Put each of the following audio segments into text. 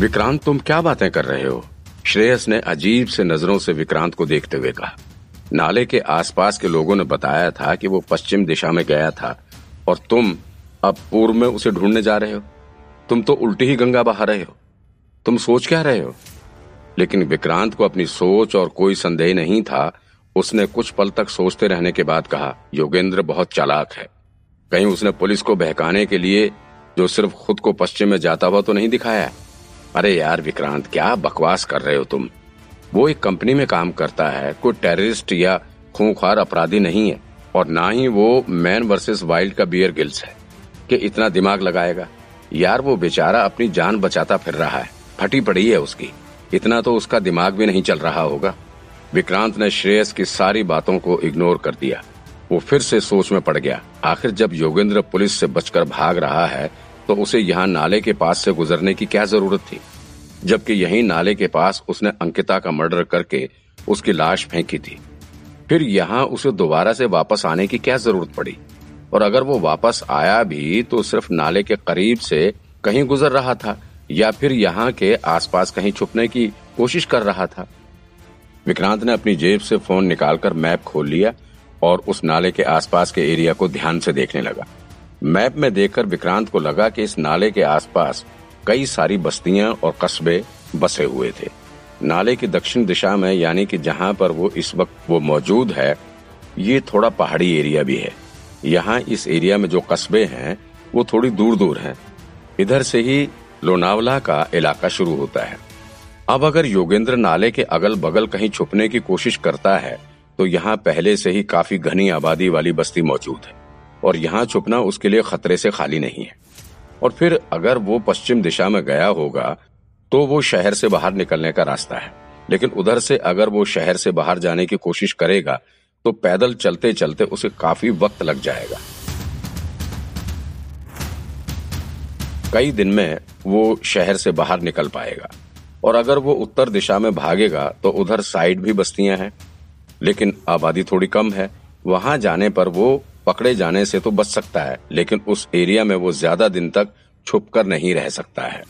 विक्रांत, तुम क्या बातें कर रहे हो? श्रेयस ने अजीब से नज़रों से विक्रांत को देखते हुए कहा। नाले के आसपास के लोगों ने बताया था कि वो पश्चिम दिशा में गया था, और तुम अब पूर्व में उसे ढूँढने जा रहे हो। तुम तो उल्टी ही गंगा बहा रहे हो। तुम सोच क्या रहे हो? लेकिन विक्रांत को अपनी सोच और कोई संदेह नहीं था। उसने कुछ पल तक सोचते रहने के बाद कहा, योगेंद्र, बहुत चालाक है। कहीं उसने पुलिस को बहकाने के लिए जो सिर्फ़ खुद को पश्चिम में जाता हुआ तो नहीं दिखाया? अरे यार विक्रांत, क्या बकवास कर रहे हो तुम? वो एक कंपनी में काम करता है, कोई टेररिस्ट या खूंखार अपराधी नहीं है, और ना ही वो मैन वर्सेस वाइल्ड का बियर गिल्स है, कि इतना दिमाग लगाएगा। यार वो बेचारा अपनी जान बचाता फिर रहा है, फटी पड़ी है उसकी। इतना तो उसका दिमाग भी नहीं चल रहा होगा। विक्रांत ने श्रेयस की सारी बातों को इग्नोर कर दिया। वो फिर से सोच में पड़ गया। आखिर जब योगेंद्र पुलिस से बचकर भाग रहा है तो उसे यहाँ नाले के पास से गुजरने की क्या ज़रूरत थी? जबकि यही नाले के पास उसने अंकिता का मर्डर करके उसकी लाश फेंकी थी। फिर यहाँ उसे दोबारा से वापस आने की क्या ज़रूरत पड़ी? और अगर वो वापस आया भी तो सिर्फ़ नाले के करीब से कहीं गुजर रहा था, या फिर यहाँ के आसपास कहीं छुपने की कोशिश कर रहा था? विक्रांत ने अपनी जेब से फ़ोन निकालकर मैप खोल लिया और उस नाले के आसपास के एरिया को ध्यान से देखने लगा। मैप में देखकर विक्रांत को लगा कि इस नाले के आसपास कई सारी बस्तियाँ और कस्बे बसे हुए थे। नाले की दक्षिण दिशा में, यानी कि जहाँ पर वो इस वक्त वो मौजूद है, ये थोड़ा पहाड़ी एरिया भी है। यहाँ इस एरिया में जो कस्बे हैं, वो थोड़ी दूर दूर हैं। इधर से ही लोनावला का इलाका शुरू होता है। अब अगर योगेंद्र नाले के अगल बगल कहीं छुपने की कोशिश करता है तो यहाँ पहले से ही काफ़ी घनी आबादी वाली बस्ती मौजूद है। और यहाँ छुपना उसके लिए खतरे से खाली नहीं है। और फिर अगर वो पश्चिम दिशा में गया होगा तो वो शहर से बाहर निकलने का रास्ता है। लेकिन उधर से अगर वो शहर से बाहर जाने की कोशिश करेगा तो पैदल चलते चलते उसे काफ़ी वक्त लग जाएगा। कई दिन में वो शहर से बाहर निकल पाएगा। और अगर वो उत्तर दिशा में भागेगा तो उधर साइड भी बस्तियाँ हैं, लेकिन आबादी थोड़ी कम है। वहाँ जाने पर वो पकड़े जाने से तो बच सकता है, लेकिन उस एरिया में वो ज़्यादा दिन तक छुप कर नहीं रह सकता है।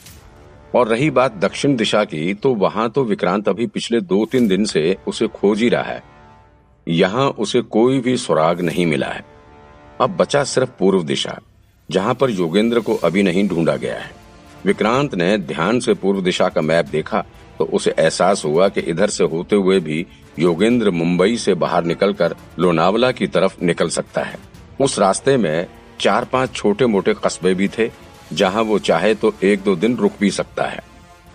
और रही बात दक्षिण दिशा की तो वहाँ तो विक्रांत अभी पिछले दो तीन दिन से उसे खोज ही रहा है। यहाँ उसे कोई भी सुराग नहीं मिला है। अब बचा सिर्फ़ पूर्व दिशा, जहाँ पर योगेंद्र को अभी नहीं ढूंढा गया है। विक्रांत ने ध्यान से पूर्व दिशा का मैप देखा तो उसे एहसास हुआ कि इधर से होते हुए भी योगेंद्र मुंबई से बाहर निकलकर लोनावला की तरफ़ निकल सकता है। उस रास्ते में चार पाँच छोटे मोटे कस्बे भी थे, जहाँ वो चाहे तो एक दो दिन रुक भी सकता है।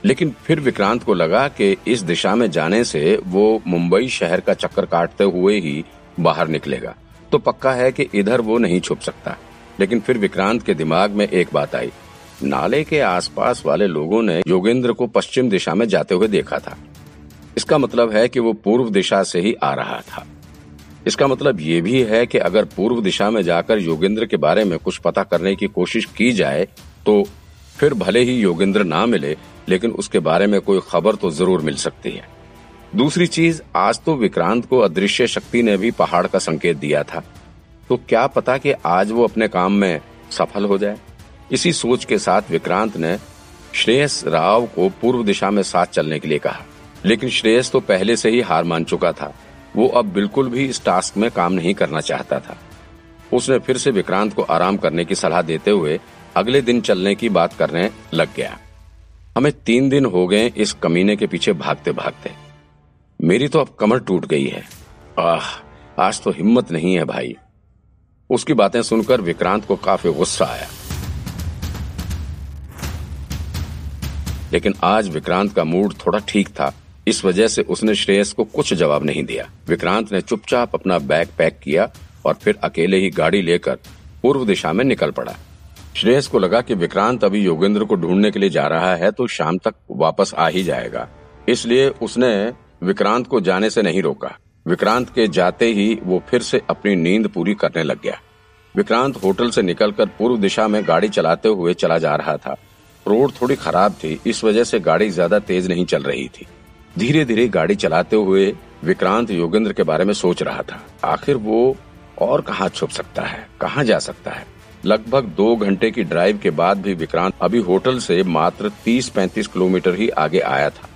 लेकिन फिर विक्रांत को लगा कि इस दिशा में जाने से वो मुंबई शहर का चक्कर काटते हुए ही बाहर निकलेगा। तो पक्का है कि इधर वो नहीं छुप सकता। लेकिन फिर विक्रांत के दिमाग में एक बात आई। नाले के आसपास वाले लोगों ने योगेंद्र को पश्चिम दिशा में जाते हुए देखा था। इसका मतलब है कि वो पूर्व दिशा से ही आ रहा था। इसका मतलब ये भी है कि अगर पूर्व दिशा में जाकर योगेंद्र के बारे में कुछ पता करने की कोशिश की जाए तो फिर भले ही योगेंद्र ना मिले, लेकिन उसके बारे में कोई खबर तो ज़रूर मिल सकती है। दूसरी चीज़, आज तो विक्रांत को अदृश्य शक्ति ने भी पहाड़ का संकेत दिया था। तो क्या पता कि आज वो अपने काम में सफल हो जाए? इसी सोच के साथ विक्रांत ने श्रेयस राव को पूर्व दिशा में साथ चलने के लिए कहा। लेकिन श्रेयस तो पहले से ही हार मान चुका था। वो अब बिल्कुल भी इस टास्क में काम नहीं करना चाहता था। उसने फिर से विक्रांत को आराम करने की सलाह देते हुए अगले दिन चलने की बात करने लग गया। हमें तीन दिन हो गए इस कमीने के पीछे भागते भागते मेरी तो अब कमर टूट गई है। आह, आज तो हिम्मत नहीं है भाई। उसकी बातें सुनकर विक्रांत को काफ़ी गुस्सा आया। लेकिन आज विक्रांत का मूड थोड़ा ठीक था। इस वजह से उसने श्रेयस को कुछ जवाब नहीं दिया। विक्रांत ने चुपचाप अपना बैग पैक किया और फिर अकेले ही गाड़ी लेकर पूर्व दिशा में निकल पड़ा। श्रेयस को लगा कि विक्रांत अभी योगेंद्र को ढूँढने के लिए जा रहा है तो शाम तक वापस आ ही जाएगा। इसलिए उसने विक्रांत को जाने से नहीं रोका। विक्रांत के जाते ही वो फिर से अपनी नींद पूरी करने लग गया। विक्रांत होटल से निकलकर पूर्व दिशा में गाड़ी चलाते हुए चला जा रहा था। रोड थोड़ी खराब थी, इस वजह से गाड़ी ज़्यादा तेज नहीं चल रही थी। धीरे धीरे गाड़ी चलाते हुए विक्रांत योगेंद्र के बारे में सोच रहा था। आखिर वो और कहाँ छुप सकता है? कहाँ जा सकता है? लगभग दो घंटे की ड्राइव के बाद भी विक्रांत अभी होटल से मात्र 30-35 किलोमीटर ही आगे आया था।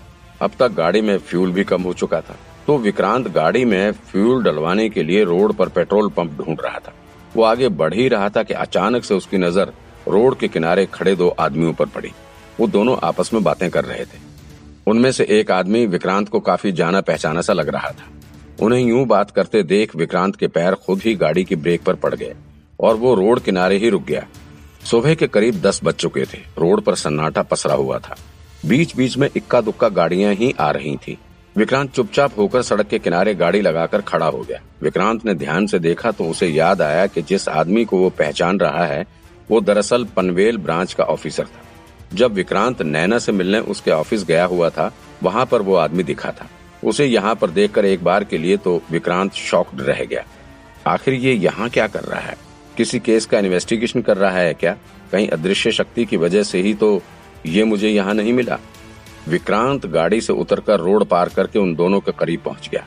अब तक गाड़ी में फ्यूल भी कम हो चुका था। तो विक्रांत गाड़ी में फ्यूल डलवाने के लिए रोड पर पेट्रोल पंप ढूंढ रहा था। वो आगे बढ़ ही रहा था कि अचानक से उसकी नज़र रोड के किनारे खड़े दो आदमियों पर पड़ी। वो दोनों आपस में बातें कर रहे थे। उनमें से एक आदमी विक्रांत को काफ़ी जाना पहचाना सा लग रहा था। उन्हें यूँ बात करते देख विक्रांत के पैर खुद ही गाड़ी की ब्रेक पर पड़ गए और वो रोड किनारे ही रुक गया। सुबह के करीब दस बज चुके थे। रोड पर सन्नाटा पसरा हुआ था। बीच बीच में इक्का दुक्का गाड़ियाँ ही आ रही थी। विक्रांत चुपचाप होकर सड़क के किनारे गाड़ी लगाकर खड़ा हो गया। विक्रांत ने ध्यान से देखा तो उसे याद आया कि जिस आदमी को वो पहचान रहा है, वो दरअसल पनवेल ब्रांच का ऑफिसर था। जब विक्रांत नैना से मिलने उसके ऑफ़िस गया हुआ था, वहाँ पर वो आदमी दिखा था। उसे यहाँ पर देखकर एक बार के लिए तो विक्रांत शॉक्ड रह गया। आखिर ये यहाँ क्या कर रहा है? किसी केस का इन्वेस्टिगेशन कर रहा है क्या? कहीं अदृश्य शक्ति की वजह से ही तो ये मुझे यहाँ नहीं मिला। विक्रांत गाड़ी से उतरकर रोड पार करके उन दोनों के करीब पहुँच गया।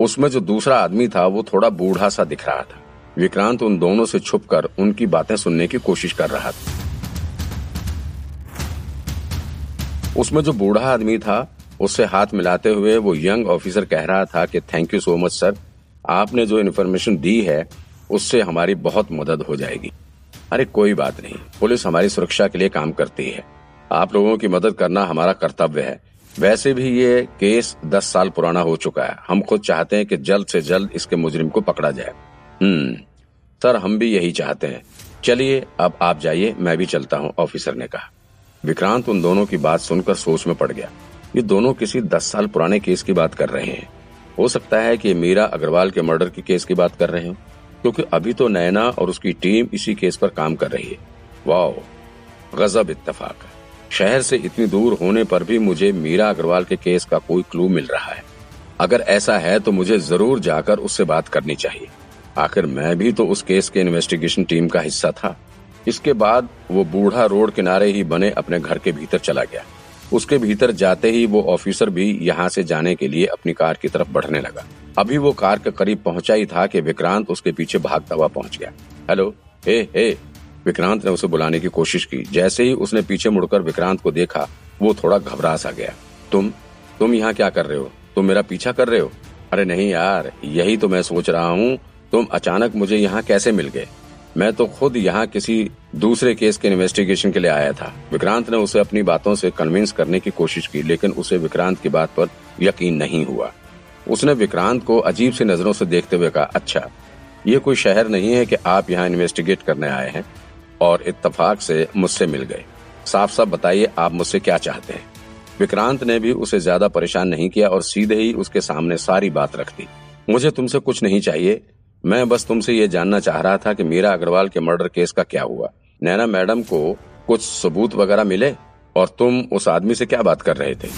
उसमें जो दूसरा आदमी था, वो थोड़ा बूढ़ा सा दिख रहा था। विक्रांत उन दोनों से छुपकर उनकी बातें सुनने की कोशिश कर रहा था। उसमें जो बूढ़ा आदमी था, उससे हाथ मिलाते हुए वो यंग ऑफिसर कह रहा था कि thank you so much sir आपने जो इन्फॉर्मेशन दी है, उससे हमारी बहुत मदद हो जाएगी. अरे, कोई बात नहीं। पुलिस हमारी सुरक्षा के लिए काम करती है। आप लोगों की मदद करना हमारा कर्तव्य है। वैसे भी ये केस दस साल पुराना हो चुका है। हम खुद चाहते हैं कि जल्द से जल्द इसके मुजरिम को पकड़ा जाए। हम्म। सर, हम भी यही चाहते हैं। चलिए, अब आप जाइए, मैं भी चलता हूँ, ऑफिसर ने कहा। विक्रांत उन दोनों की बात सुनकर सोच में पड़ गया। ये दोनों किसी दस साल पुराने केस की बात कर रहे हैं। हो सकता है कि मीरा अग्रवाल के मर्डर की केस की बात कर रहे हो, क्योंकि अभी तो नैना और उसकी टीम इसी केस पर काम कर रही है। वाह गजब इत्तेफाक शहर से इतनी दूर होने पर भी मुझे मीरा अग्रवाल के केस का कोई क्लू मिल रहा है। अगर ऐसा है तो मुझे ज़रूर जाकर उससे बात करनी चाहिए। आखिर मैं भी तो उस केस के इन्वेस्टिगेशन टीम का हिस्सा था। इसके बाद वो बूढ़ा रोड किनारे ही बने अपने घर के भीतर चला गया। उसके भीतर जाते ही वो ऑफिसर भी यहाँ से जाने के लिए अपनी कार की तरफ़ बढ़ने लगा। अभी वो कार के करीब पहुँचा ही था कि विक्रांत उसके पीछे भागता हुआ पहुँच गया। हेलो, हे हे। विक्रांत ने उसे बुलाने की कोशिश की। जैसे ही उसने पीछे मुड़कर विक्रांत को देखा, वो थोड़ा घबरा सा गया। तुम तुम यहाँ क्या कर रहे हो? तुम मेरा पीछा कर रहे हो? अरे नहीं यार, यही तो मैं सोच रहा हूँ। तुम अचानक मुझे यहाँ कैसे मिल गए? मैं तो खुद यहाँ किसी दूसरे केस के इन्वेस्टिगेशन के लिए आया था। विक्रांत ने उसे अपनी बातों से कन्विंस करने की कोशिश की, लेकिन उसे विक्रांत की बात पर यकीन नहीं हुआ। उसने विक्रांत को अजीब सी नज़रों से देखते हुए कहा अच्छा ये कोई शहर नहीं है कि आप यहाँ इन्वेस्टिगेट करने आए हैं और इत्तेफाक से मुझसे मिल गए। साफ़ साफ़ बताइए आप मुझसे क्या चाहते हैं? विक्रांत ने भी उसे ज़्यादा परेशान नहीं किया और सीधे ही उसके सामने सारी बात रख दी। मुझे तुमसे कुछ नहीं चाहिए। मैं बस तुमसे ये जानना चाह रहा था कि मीरा अग्रवाल के मर्डर केस का क्या हुआ। नैना मैडम को कुछ सबूत वगैरह मिले और तुम उस आदमी से क्या बात कर रहे थे?